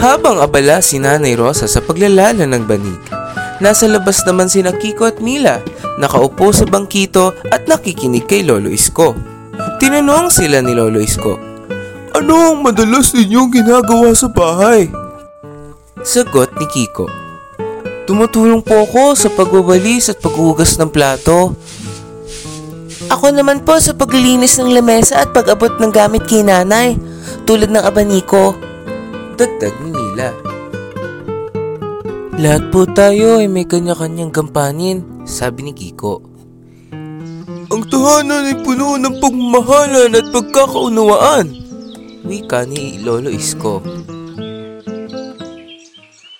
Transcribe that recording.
Habang abala si Nanay Rosa sa paglalala ng banig, nasa labas naman sina Kiko at Mila, nakaupo sa bangkito at nakikinig kay Lolo Isko. Tinanong sila ni Lolo Isko, Ano ang madalas ninyong ginagawa sa bahay? Sagot ni Kiko, Tumutulong po ako sa pagwawalis at paghugas ng plato. Ako naman po sa paglilinis ng lamesa at pag-abot ng gamit kay nanay, tulad ng abaniko. Dagdag ni Mila. Lahat po tayo ay may kanya-kanyang gampanin, sabi ni Kiko. Ang tahanan ay puno ng pagmamahalan at pagkakaunawaan, wika ni Lolo Isko.